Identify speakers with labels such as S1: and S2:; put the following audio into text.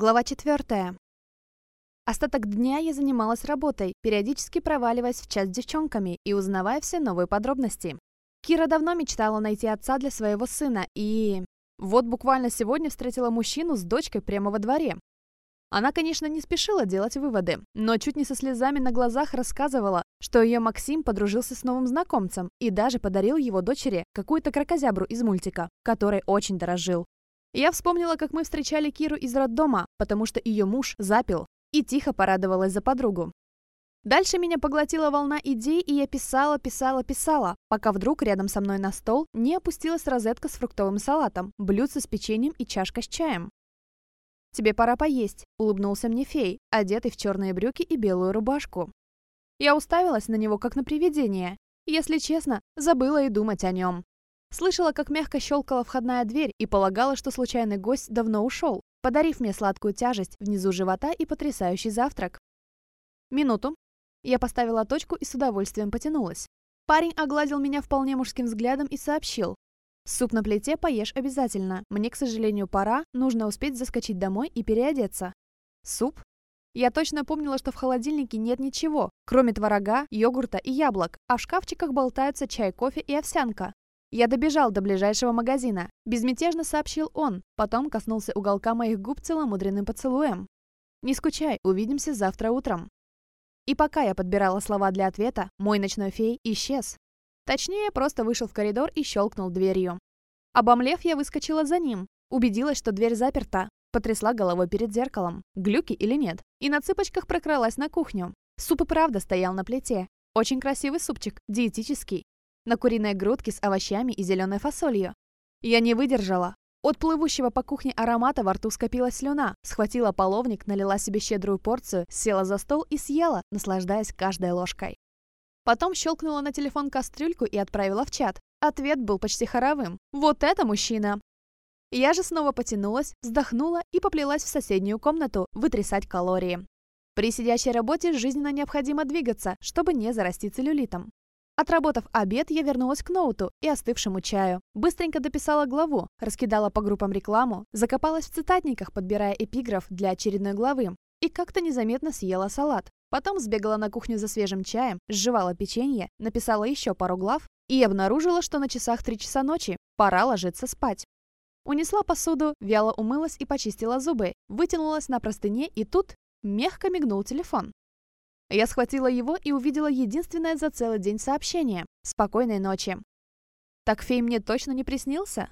S1: Глава 4. Остаток дня я занималась работой, периодически проваливаясь в час с девчонками и узнавая все новые подробности. Кира давно мечтала найти отца для своего сына и... Вот буквально сегодня встретила мужчину с дочкой прямо во дворе. Она, конечно, не спешила делать выводы, но чуть не со слезами на глазах рассказывала, что ее Максим подружился с новым знакомцем и даже подарил его дочери какую-то крокозябру из мультика, которой очень дорожил. Я вспомнила, как мы встречали Киру из роддома, потому что ее муж запил, и тихо порадовалась за подругу. Дальше меня поглотила волна идей, и я писала, писала, писала, пока вдруг рядом со мной на стол не опустилась розетка с фруктовым салатом, блюдце с печеньем и чашка с чаем. «Тебе пора поесть», — улыбнулся мне фей, одетый в черные брюки и белую рубашку. Я уставилась на него, как на привидение. Если честно, забыла и думать о нем. Слышала, как мягко щелкала входная дверь и полагала, что случайный гость давно ушел, подарив мне сладкую тяжесть внизу живота и потрясающий завтрак. Минуту. Я поставила точку и с удовольствием потянулась. Парень огладил меня вполне мужским взглядом и сообщил. «Суп на плите поешь обязательно. Мне, к сожалению, пора, нужно успеть заскочить домой и переодеться». «Суп?» Я точно помнила, что в холодильнике нет ничего, кроме творога, йогурта и яблок, а в шкафчиках болтаются чай, кофе и овсянка. Я добежал до ближайшего магазина. Безмятежно сообщил он, потом коснулся уголка моих губ целомудренным поцелуем. «Не скучай, увидимся завтра утром». И пока я подбирала слова для ответа, мой ночной фей исчез. Точнее, просто вышел в коридор и щелкнул дверью. Обомлев, я выскочила за ним. Убедилась, что дверь заперта. Потрясла головой перед зеркалом. Глюки или нет? И на цыпочках прокралась на кухню. Суп и правда стоял на плите. Очень красивый супчик, диетический на куриной грудке с овощами и зеленой фасолью. Я не выдержала. От плывущего по кухне аромата во рту скопилась слюна, схватила половник, налила себе щедрую порцию, села за стол и съела, наслаждаясь каждой ложкой. Потом щелкнула на телефон кастрюльку и отправила в чат. Ответ был почти хоровым. «Вот это мужчина!» Я же снова потянулась, вздохнула и поплелась в соседнюю комнату вытрясать калории. При сидящей работе жизненно необходимо двигаться, чтобы не зарасти целлюлитом. Отработав обед, я вернулась к ноуту и остывшему чаю. Быстренько дописала главу, раскидала по группам рекламу, закопалась в цитатниках, подбирая эпиграф для очередной главы. И как-то незаметно съела салат. Потом сбегала на кухню за свежим чаем, сживала печенье, написала еще пару глав и обнаружила, что на часах три часа ночи. Пора ложиться спать. Унесла посуду, вяло умылась и почистила зубы, вытянулась на простыне и тут мягко мигнул телефон. Я схватила его и увидела единственное за целый день сообщение. «Спокойной ночи». Так фей мне точно не приснился?